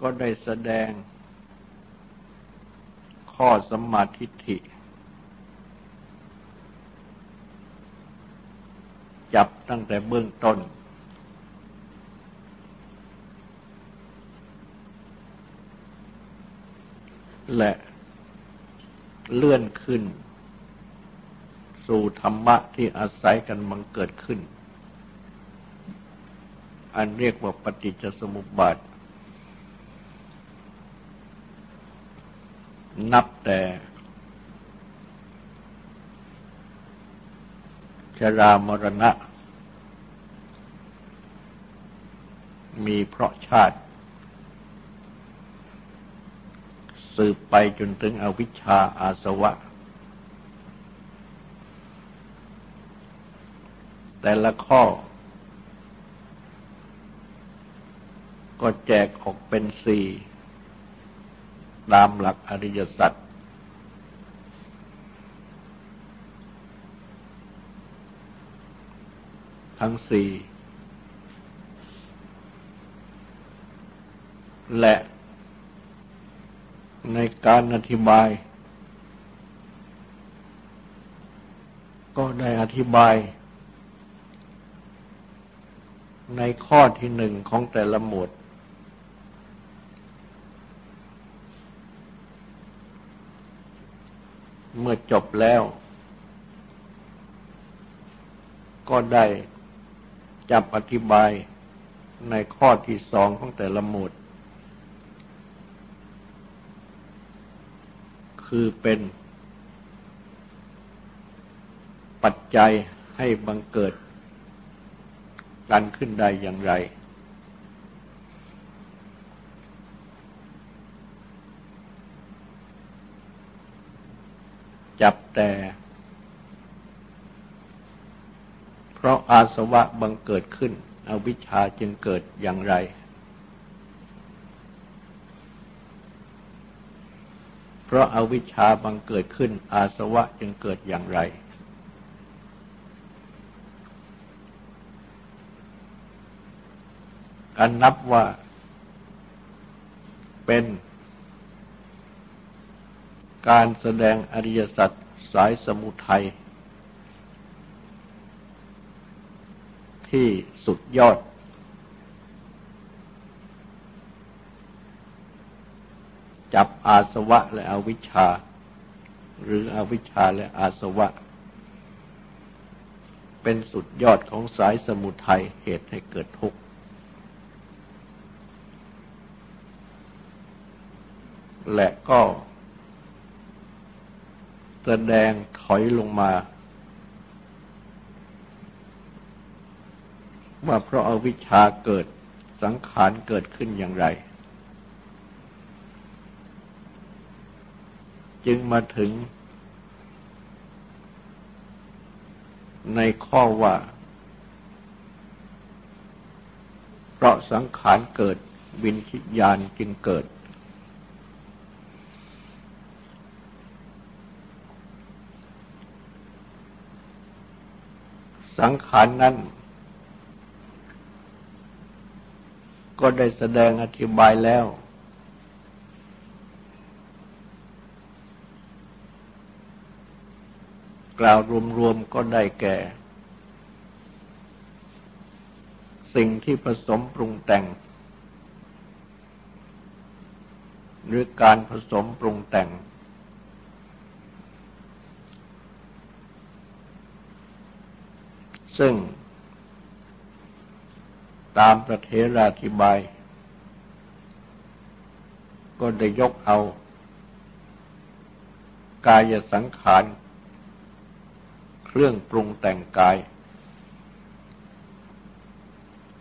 ก็ได้แสดง ข้อสมาธิฐิ จับตั้งแต่เบื้องต้น และเลื่อนขึ้น สู่ธรรมะที่อาศัยกันมังเกิดขึ้น อันเรียกว่าปฏิจจสมุปบาท นับแต่ชรามรณะ มีเพราะชาติ สืบไปจนถึงอวิชชาอาสวะ แต่ละข้อ ก็แจกออกเป็นสี่ ตามหลักอริยสัจทั้งสี่ และในการอธิบาย ก็ได้อธิบาย ในข้อที่หนึ่งของแต่ละหมวด เมื่อจบแล้ว ก็ได้จะอธิบายในข้อที่สองของแต่ละหมวดคือเป็น ปัจจัยให้บังเกิดการขึ้นได้อย่างไร จับแต่ เพราะอาสวะบังเกิดขึ้น อวิชชาจึงเกิดอย่างไร เพราะอาวิชชาบังเกิดขึ้น อาสวะจึงเกิดอย่างไร การนับว่าเป็น การแสดงอริยสัจสายสมุทัยที่สุดยอด จับอาสวะและอวิชชา หรืออวิชชาและอาสวะ เป็นสุดยอดของสายสมุทัยเหตุให้เกิดทุกข์และก็ ดงถอยลงมาว่าเพราะอาวิชชาเกิดสังขารเกิดขึ้นอย่างไร จึงมาถึง ในข้อว่า เพราะสังขารเกิดวิญญาณจึงเกิด สังขารนั้น ก็ได้แสดงอธิบายแล้ว กล่าวรวมๆก็ได้แก่ สิ่งที่ผสมปรุงแต่ง หรือการผสมปรุงแต่ง ซึ่ง ตามประเทราธิบาย ก็ได้ยกเอา กายสังขาร เครื่องปรุงแต่งกาย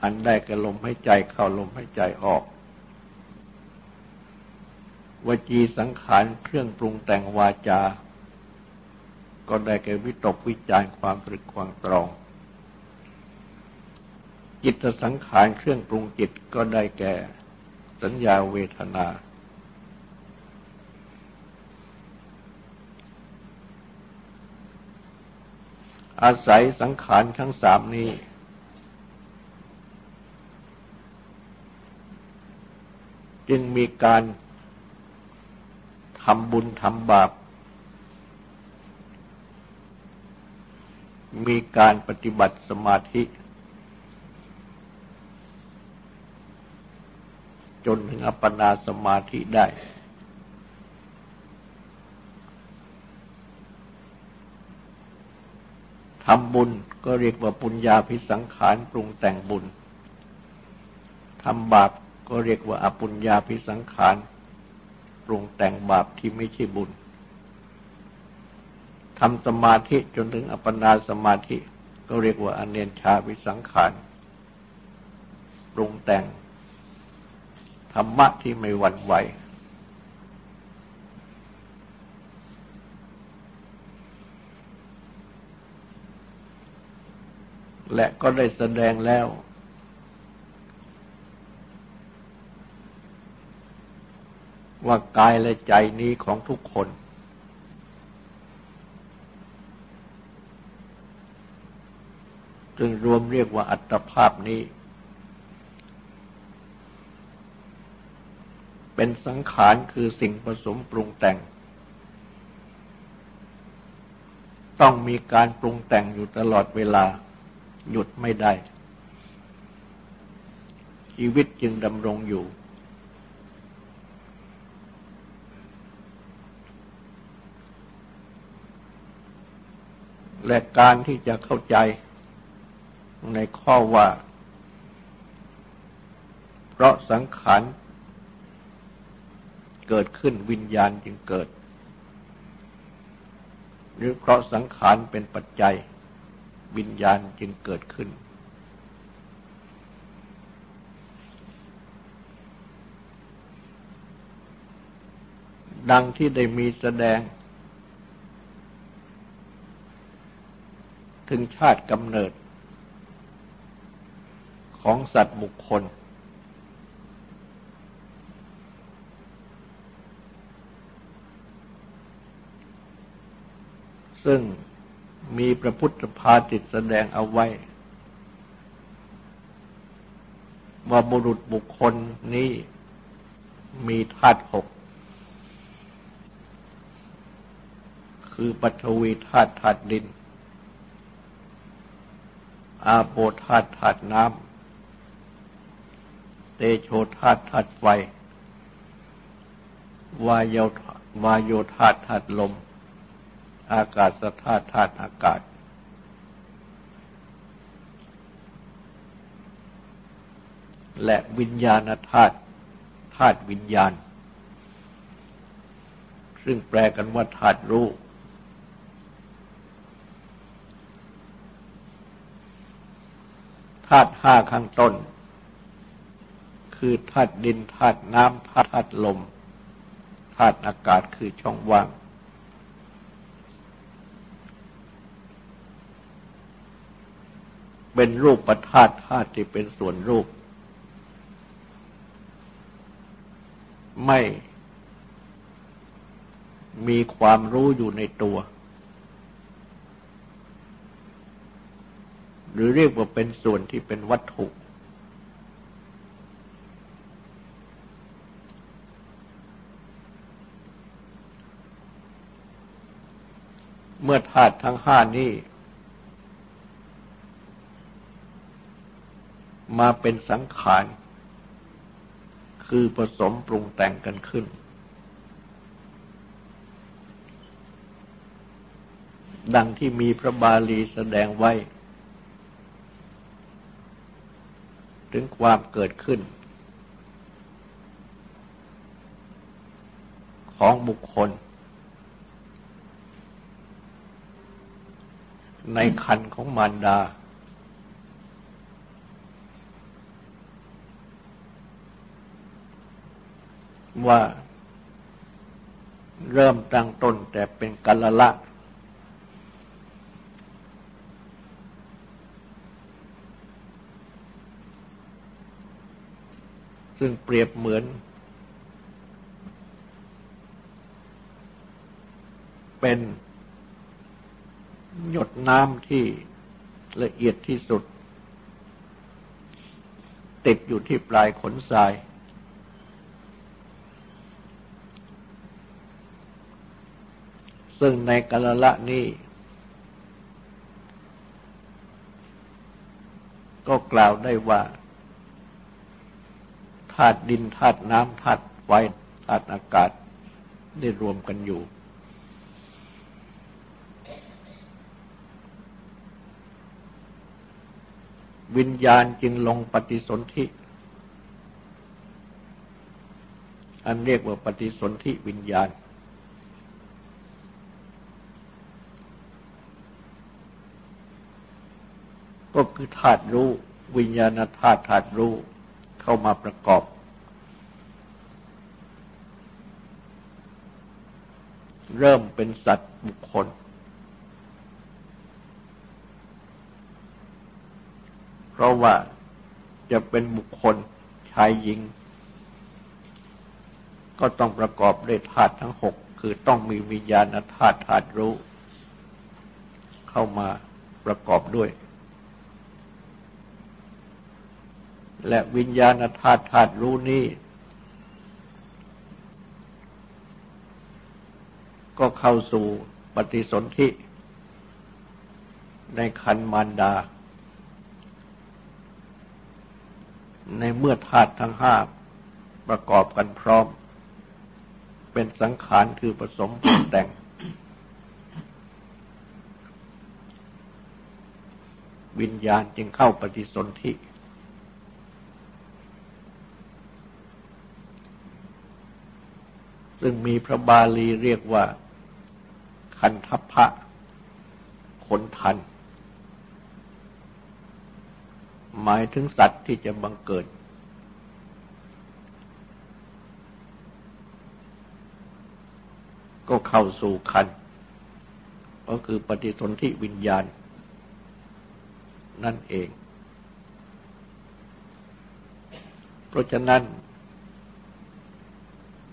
อันได้กระลมให้ใจเข้าลมให้ใจออกวจีสังขารเครื่องปรุงแต่งวาจา ก็ได้แก่วิตกวิจารความตรึกความตรอง จิตสังขารเครื่องปรุงจิตก็ได้แก่ สัญญาเวทนา อาศัยสังขารทั้งสามนี้ จึงมีการทำบุญทำบาป มีการปฏิบัติสมาธิ จนถึงอัปปนาสมาธิได้ ทำบุญก็เรียกว่าปุญญาพิสังขารปรุงแต่งบุญ ทำบาปก็เรียกว่าอปุญญาพิสังขารปรุงแต่งบาปที่ไม่ใช่บุญ ทำสมาธิจนถึงอัปปนาสมาธิ ก็เรียกว่าอเนนชาวิสังขารปรุงแต่ง ธรรมะที่ไม่หวั่นไหว และก็ได้แสดงแล้ว ว่ากายและใจนี้ของทุกคน จึงรวมเรียกว่าอัตภาพนี้ เป็นสังขารคือสิ่งผสมปรุงแต่ง ต้องมีการปรุงแต่งอยู่ตลอดเวลา หยุดไม่ได้ ชีวิตจึงดำรงอยู่ และการที่จะเข้าใจในข้อว่า เพราะสังขาร เกิดขึ้นวิญญาณจึงเกิด หรือเพราะสังขารเป็นปัจจัย วิญญาณจึงเกิดขึ้น ดังที่ได้มีแสดง ถึงชาติกำเนิดของสัตว์บุคคล ซึ่งมีพระพุทธภาติตแสดงเอาไว้ ว่าบุรุษบุคคลนี้มีธาตุหก คือปัทวีธาตุธาตุดิน อาโปธาตุธาตุน้ำ เตโชธาตุธาตุไฟ วายโยวายโยธาตุธาตุลม อากาศธาตุธาตุอากาศ และวิญญาณธาตุธาตุวิญญาณ ซึ่งแปลกันว่าธาตุรู้ธาตุห้าข้างต้น คือธาตุดินธาตุน้ำธาตุลมธาตุอากาศคือช่องว่าง เป็นรูปประธาตุธาตุที่เป็นส่วนรูป ไม่มีความรู้อยู่ในตัว หรือเรียกว่าเป็นส่วนที่เป็นวัตถุ เมื่อธาตุทั้งห้านี้ มาเป็นสังขาร คือผสมปรุงแต่งกันขึ้น ดังที่มีพระบาลีแสดงไว้ ถึงความเกิดขึ้น ของบุคคล ในคันของมารดา ว่าเริ่มตั้งต้นแต่เป็นกัลละ ซึ่งเปรียบเหมือน เป็นหยดน้ำที่ละเอียดที่สุด ติดอยู่ที่ปลายขนทราย ซึ่งในกาลละนี้ ก็กล่าวได้ว่าธาตุดินธาตุน้ำธาตุไฟธาตุอากาศได้รวมกันอยู่ วิญญาณจึงลงปฏิสนธิอันเรียกว่าปฏิสนธิวิญญาณ ก็คือธาตุรู้ วิญญาณธาตุธาตุรู้เข้ามาประกอบ เริ่มเป็นสัตว์บุคคล เพราะว่าจะเป็นบุคคลชายหญิง ก็ต้องประกอบด้วยธาตุทั้งหกคือต้องมีวิญญาณธาตุธาตุรู้ เข้ามาประกอบด้วย และวิญญาณธาตุธาตุรู้นี้ ก็เข้าสู่ปฏิสนธิในคันมารดา ในเมื่อธาตุทั้งห้าประกอบกันพร้อม เป็นสังขารคือผสมปรุงแต่ง วิญญาณจึงเข้าปฏิสนธิ ซึ่งมีพระบาลีเรียกว่า คันทัพพะขนทัน หมายถึงสัตว์ที่จะบังเกิด ก็เข้าสู่คัน ก็คือปฏิสนธิวิญญาณ นั่นเอง เพราะฉะนั้น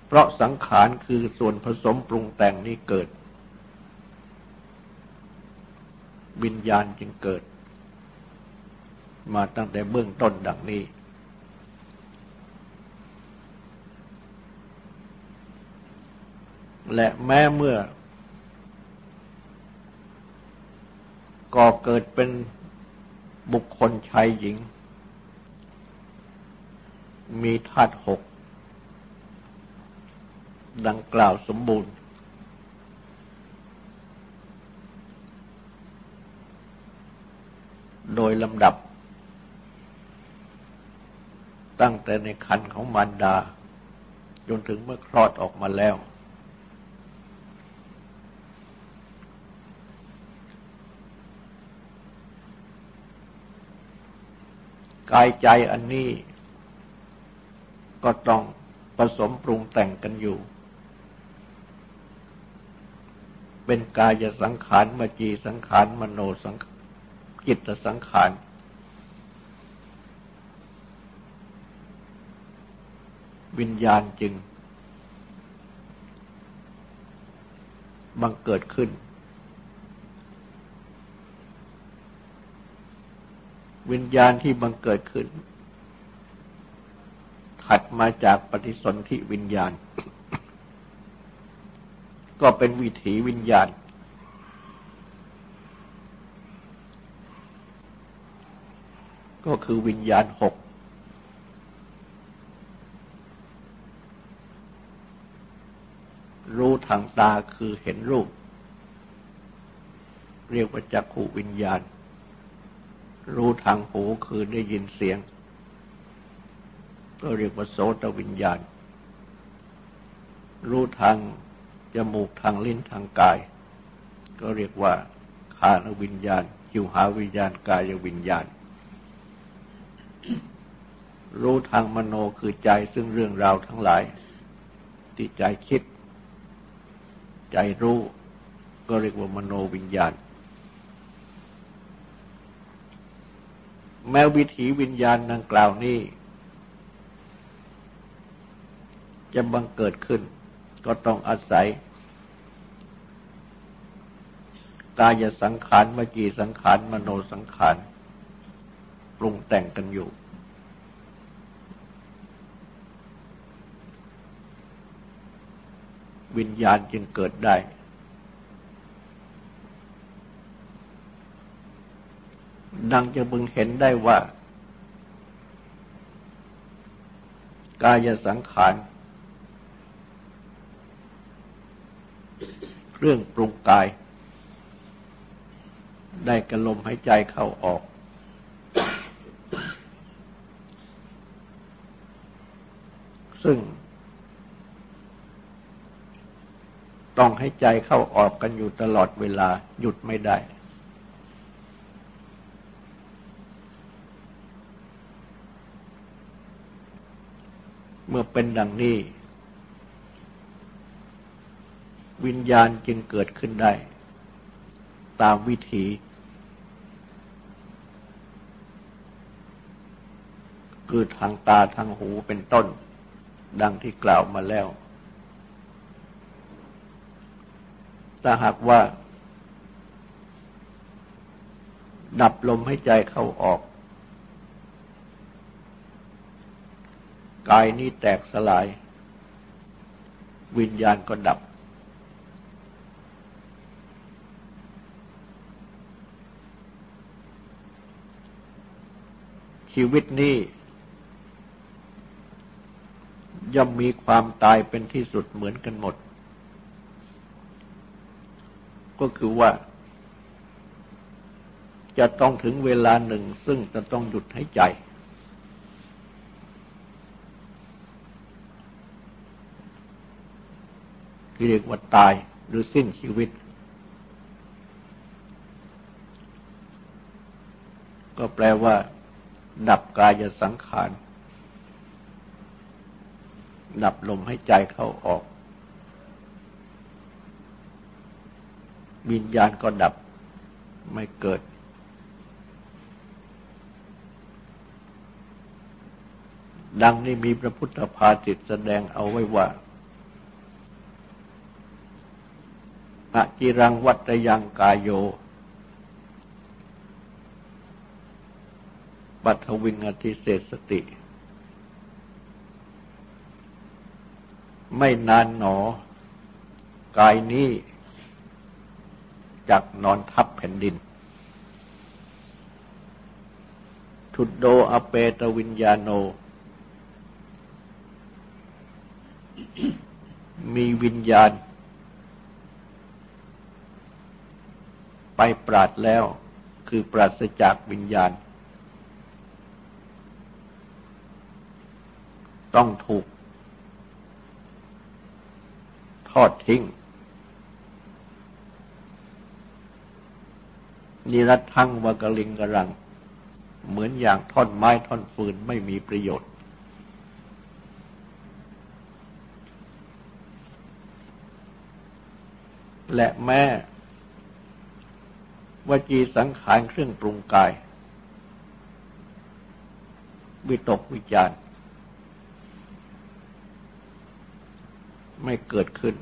เพราะสังขารคือส่วนผสมปรุงแต่งนี้เกิด วิญญาณจึงเกิด มาตั้งแต่เบื้องต้นดังนี้ และแม้เมื่อก่อเกิดเป็นบุคคลชายหญิง มีธาตุหก ดังกล่าวสมบูรณ์ โดยลำดับ ตั้งแต่ในคันของมารดา จนถึงเมื่อคลอดออกมาแล้ว กายใจอันนี้ก็ต้องผสมปรุงแต่งกันอยู่ เป็นกายสังขารมจีสังขารมโนสังจิตสังขาร วิญญาณจึง บังเกิดขึ้น วิญญาณที่บังเกิดขึ้น ถัดมาจากปฏิสนธิวิญญาณ ก็เป็นวิถีวิญญาณ ก็คือวิญญาณหก รู้ทางตาคือเห็นรูป เรียกว่าจักขูวิญญาณ รู้ทางหูคือได้ยินเสียง ก็เรียกว่าโสตวิญญาณ รู้ทาง จมูกทางลิ้นทางกาย ก็เรียกว่าคานวิญญาณ จิวหาวิญญาณกายวิญญาณ รู้ทางมโนคือใจซึ่งเรื่องราวทั้งหลาย ที่ใจคิด ใจรู้ก็เรียกว่ามโนวิญญาณ แม้วิถีวิญญาณดังกล่าวนี้จะบังเกิดขึ้น ก็ต้องอาศัย กายสังขารมจีสังขารมโนสังขารปรุงแต่งกันอยู่ วิญญาณจึงเกิดได้ ดังจะบึงเห็นได้ว่า กายสังขารเครื่องปรุงกาย ได้กระลมหายใจเข้าออก ซึ่ง ต้องให้ใจเข้าออกกันอยู่ตลอดเวลาหยุดไม่ได้ เมื่อเป็นดังนี้วิญญาณจึงเกิดขึ้นได้ ตามวิถี คือทางตาทางหูเป็นต้น ดังที่กล่าวมาแล้ว ถ้าหากว่า ดับลมให้ใจเข้าออก กายนี้แตกสลาย วิญญาณก็ดับ ชีวิตนี้ ย่อมมีความตายเป็นที่สุดเหมือนกันหมด ก็คือว่า จะต้องถึงเวลาหนึ่ง ซึ่งจะต้องหยุดหายใจ ที่เรียกว่าตายหรือสิ้นชีวิต ก็แปลว่า ดับกายสังขาร ดับลมให้ใจเข้าออก วิญญาณก็ดับไม่เกิด ดังนี้มีพระพุทธภาจิตแสดงเอาไว้ว่าอะจิรังวัตยังกายโย ปัทวิงอธิเศษสติ ไม่นานหนอ กายนี้จักนอนทับแผ่นดิน ทุดโดอเปตวิญญาโน มีวิญญาณ ไปปราดแล้วคือปราศจากวิญญาณ ต้องถูก ท อดทิ้งนิรัตทั้งวกลิงกรัง เหมือนอย่างท่อนไม้ท่อนฟืนไม่มีประโยชน์ และแม้วจีสังขารเครื่องปรุงกาย วิตกวิจารณ์ ไม่เกิดขึ้น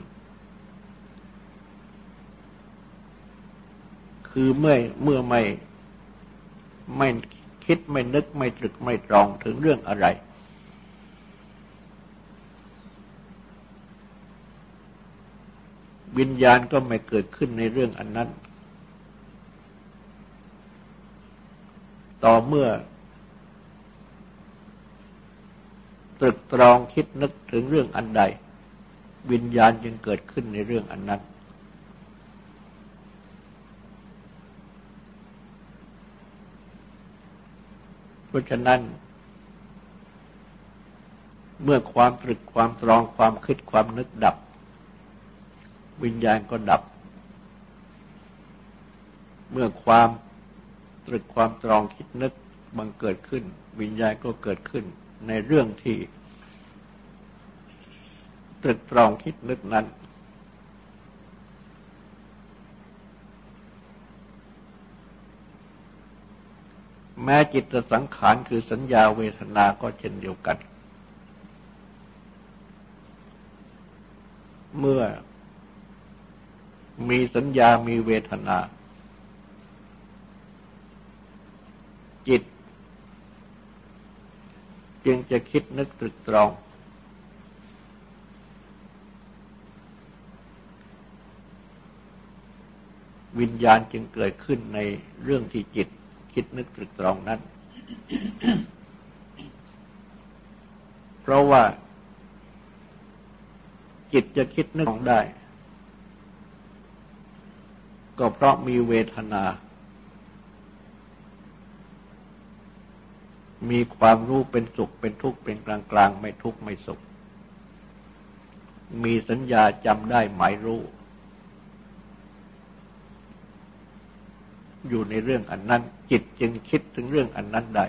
คือเมื่อเมื่อไม่ไม่คิดไม่นึกไม่ตรึกไม่ตรองถึงเรื่องอะไร วิญญาณก็ไม่เกิดขึ้นในเรื่องอันนั้น ต่อเมื่อ ตรึกตรองคิดนึกถึงเรื่องอันใด วิญญาณจึงเกิดขึ้นในเรื่องอันนั้น เพราะฉะนั้น เมื่อความตรึกความตรองความคิดความนึกดับ วิญญาณก็ดับ เมื่อความตรึกความตรองคิดนึกบังเกิดขึ้น วิญญาณก็เกิดขึ้นในเรื่องที่ ตรึกตรองคิดนึกนั้น แม้จิตสังขารคือสัญญาเวทนาก็เช่นเดียวกัน เมื่อมีสัญญามีเวทนา จิต จึงจะคิดนึกตรึกตรอง วิญญาณจึงเกิดขึ้นในเรื่องที่จิต คิดนึกตรึกตรองนั้น เพราะว่า จิตจะคิดนึกได้ ก็เพราะมีเวทนา มีความรู้เป็นสุขเป็นทุกข์เป็นกลางกลางไม่ทุกข์ไม่สุข มีสัญญาจำได้หมายรู้ อยู่ในเรื่องอันนั้น จิตจึงคิดถึงเรื่องอันนั้นได้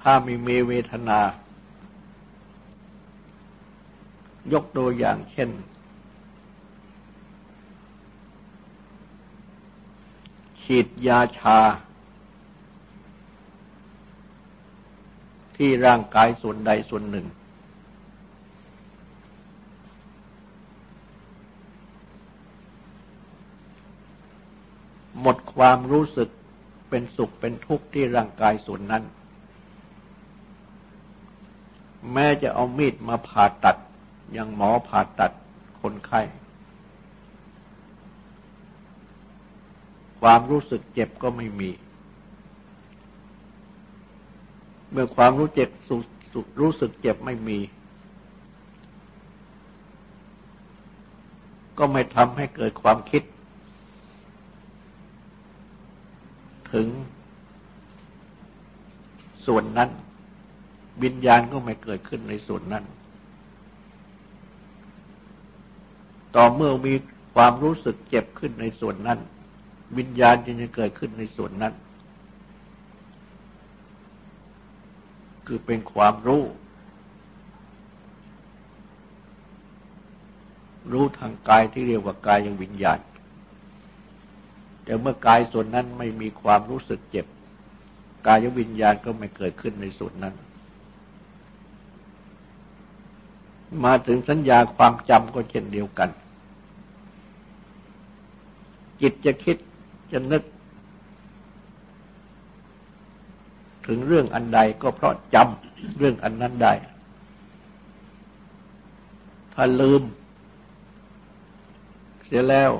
ถ้ามีเมเวทนา ยกตัวอย่างเช่น ฉีดยาชา ที่ร่างกายส่วนใดส่วนหนึ่ง หมดความรู้สึกเป็นสุขเป็นทุกข์ที่ร่างกายส่วนนั้น แม้จะเอามีดมาผ่าตัดอยังหมอผ่าตัดคนไข้ ความรู้สึกเจ็บก็ไม่มี เมื่อความรู้เจ็บสุขรู้สึกเจ็บไม่มี ก็ไม่ทำให้เกิดความคิด ถึง ส่วนนั้น วิญญาณก็ไม่เกิดขึ้นในส่วนนั้น ต่อเมื่อมีความรู้สึกเจ็บขึ้นในส่วนนั้น วิญญาณจึงจะเกิดขึ้นในส่วนนั้น คือเป็นความรู้ รู้ทางกายที่เรียกว่ากายยังวิญญาณ แต่เมื่อกายส่วนนั้นไม่มีความรู้สึกเจ็บ กายวิญญาณก็ไม่เกิดขึ้นในส่วนนั้น มาถึงสัญญาความจำก็เช่นเดียวกัน จิตจะคิดจะนึก ถึงเรื่องอันใดก็เพราะจำเรื่องอันนั้นได้ ถ้าลืม เสียแล้ว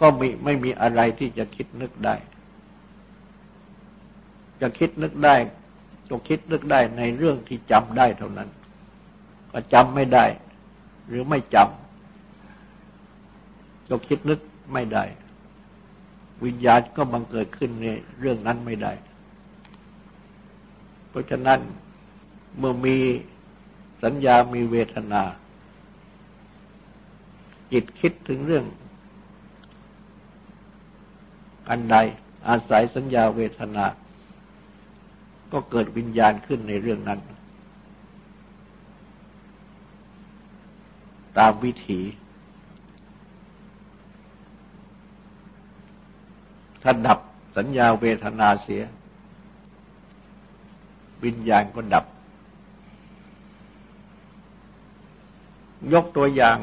ก็มีไม่มีอะไรที่จะคิดนึกได้ จะคิดนึกได้ก็คิดนึกได้ในเรื่องที่จำได้เท่านั้น ก็จำไม่ได้ หรือไม่จำก็คิดนึกไม่ได้ วิญญาณก็บังเกิดขึ้นในเรื่องนั้นไม่ได้ เพราะฉะนั้นเมื่อมีสัญญามีเวทนา จิตคิดถึงเรื่อง อันใดอาศัยสัญญาเวทนา ก็เกิดวิญญาณขึ้นในเรื่องนั้น ตามวิถี ถ้าดับสัญญาเวทนาเสีย วิญญาณก็ดับ ยกตัวอย่าง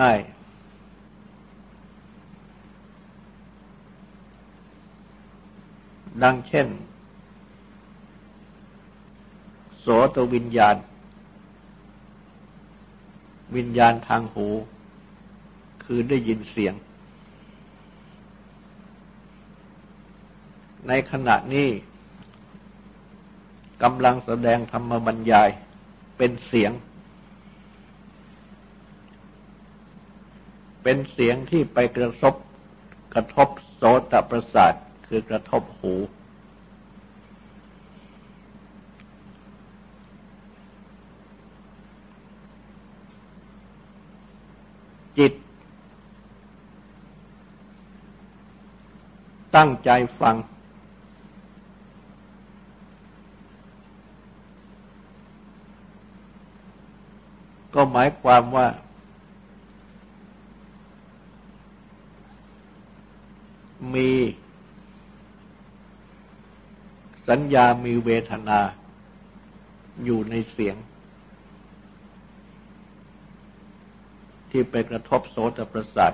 ง่ายๆ ดังเช่น โสตวิญญาณ วิญญาณทางหู คือได้ยินเสียง ในขณะนี้กำลังแสดงธรรมบรรยายเป็นเสียง เป็นเสียงที่ไปกระทบกระทบโสตประสาท คือกระทบหู จิต ตั้งใจฟัง ก็หมายความว่ามี สัญญามีเวทนา อยู่ในเสียง ที่ไปกระทบโสตประสาท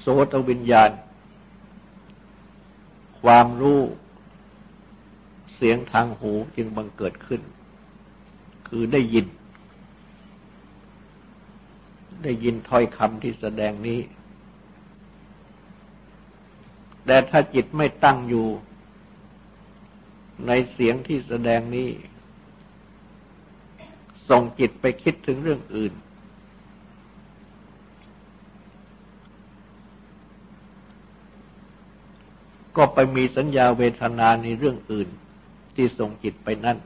โสตวิญญาณ ความรู้เสียงทางหูจึงบังเกิดขึ้น คือได้ยิน ได้ยินถ้อยคำที่แสดงนี้ แต่ถ้าจิตไม่ตั้งอยู่ ในเสียงที่แสดงนี้ ส่งจิตไปคิดถึงเรื่องอื่น ก็ไปมีสัญญาเวทนาในเรื่องอื่น ที่ส่งจิตไปนั่น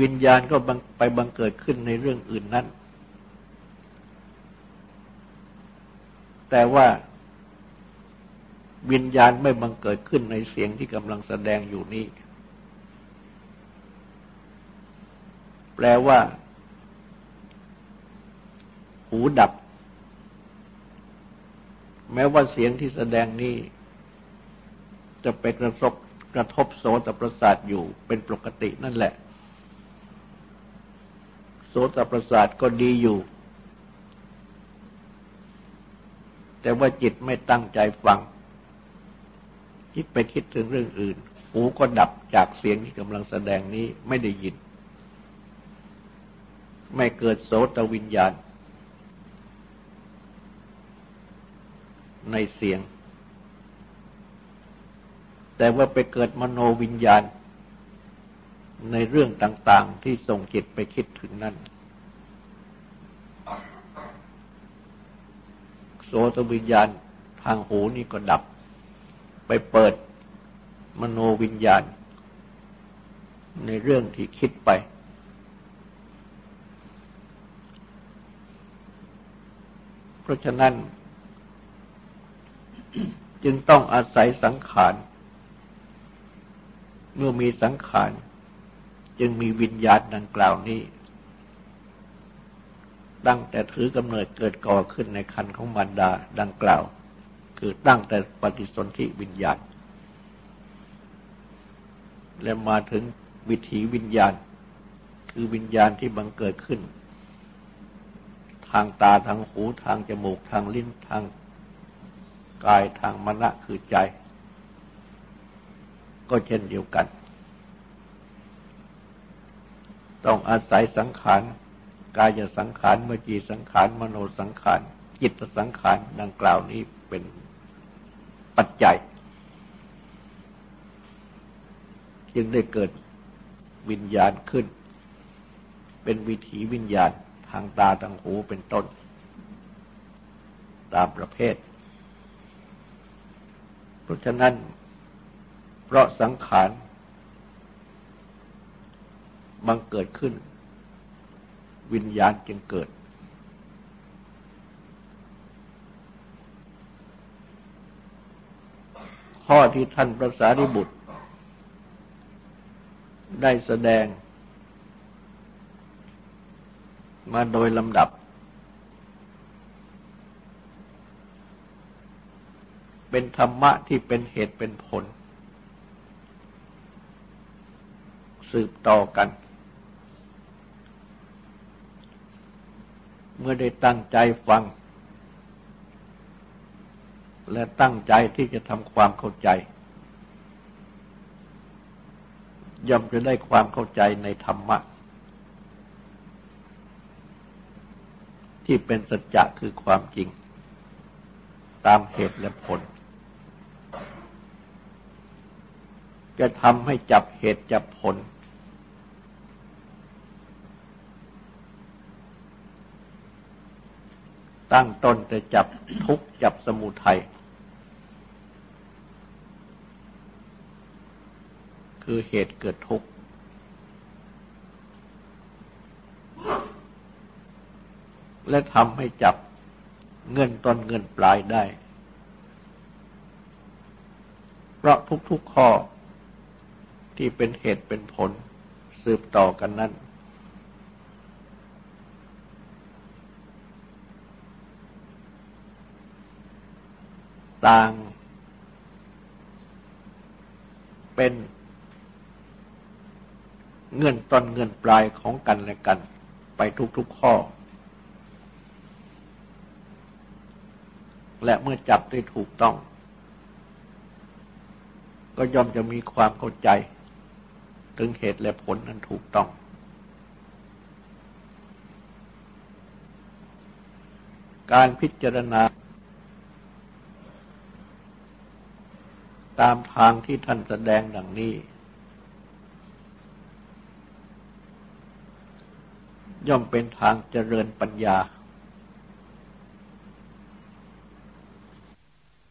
วิญญาณก็ไปบังเกิดขึ้นในเรื่องอื่นนั้น แต่ว่าวิญญาณไม่บังเกิดขึ้นในเสียงที่กำลังแสดงอยู่นี้ แปลว่า หูดับ แม้ว่าเสียงที่แสดงนี้ จะไปกระทบกระทบโสตประสาทอยู่เป็นปกตินั่นแหละ ตประสาทก็ดีอยู่ แต่ว่าจิตไม่ตั้งใจฟัง คิดไปคิดถึงเรื่องอื่น หูก็ดับจากเสียงที่กำลังแสดงนี้ไม่ได้ยิน ไม่เกิดโสตวิญญาณ ในเสียง แต่ว่าไปเกิดมโนวิญญาณ ในเรื่องต่าง ๆ ที่ส่งจิตไปคิดถึงนั่น โสตวิญญาณทางหูนี่ก็ดับ ไปเปิดมโนวิญญาณ ในเรื่องที่คิดไป เพราะฉะนั้น จึงต้องอาศัยสังขาร เมื่อมีสังขาร จึงมีวิญญาณดังกล่าวนี้ ตั้งแต่ถือกำเนิดเกิดก่อขึ้นในคันของมารดาดังกล่าว คือตั้งแต่ปฏิสนธิวิญญาณ และมาถึงวิถีวิญญาณ คือวิญญาณที่บังเกิดขึ้น ทางตาทางหูทางจมูกทางลิ้นทางกายทางมณะคือใจ ก็เช่นเดียวกัน ต้องอาศัยสังขารกายสังขารมจีสังขารมโนสังขารจิตสังขารดังกล่าวนี้เป็นปัจจัย จึงได้เกิดวิญญาณขึ้น เป็นวิถีวิญญาณทางตาทางหูเป็นต้น ตามประเภท เพราะฉะนั้น เพราะสังขาร บังเกิดขึ้น วิญญาณจึงเกิด ข้อที่ท่านพระสารีบุตร ได้แสดง มาโดยลำดับ เป็นธรรมะที่เป็นเหตุเป็นผลสืบต่อกัน มื่อได้ตั้งใจฟัง และตั้งใจที่จะทำความเข้าใจ ย่อมจะได้ความเข้าใจในธรรมะ ที่เป็นสัจจะคือความจริง ตามเหตุและผล จะทำให้จับเหตุจับผล ตั้งต้นจะจับทุกจับสมุทัย คือเหตุเกิดทุกข์ และทำให้จับเงินต้นเงินปลายได้ เพราะทุกๆข้อที่เป็นเหตุเป็นผลสืบต่อกันนั้น ต่างเป็นเงื่อนต้นเงื่อนปลายของกันและกันไปทุกๆข้อ และเมื่อจับได้ถูกต้อง ก็ย่อมจะมีความเข้าใจ ถึงเหตุและผลนั้นถูกต้อง การพิจารณา ตามทางที่ท่านแสดงดังนี้ ย่อมเป็นทางเจริญปัญญา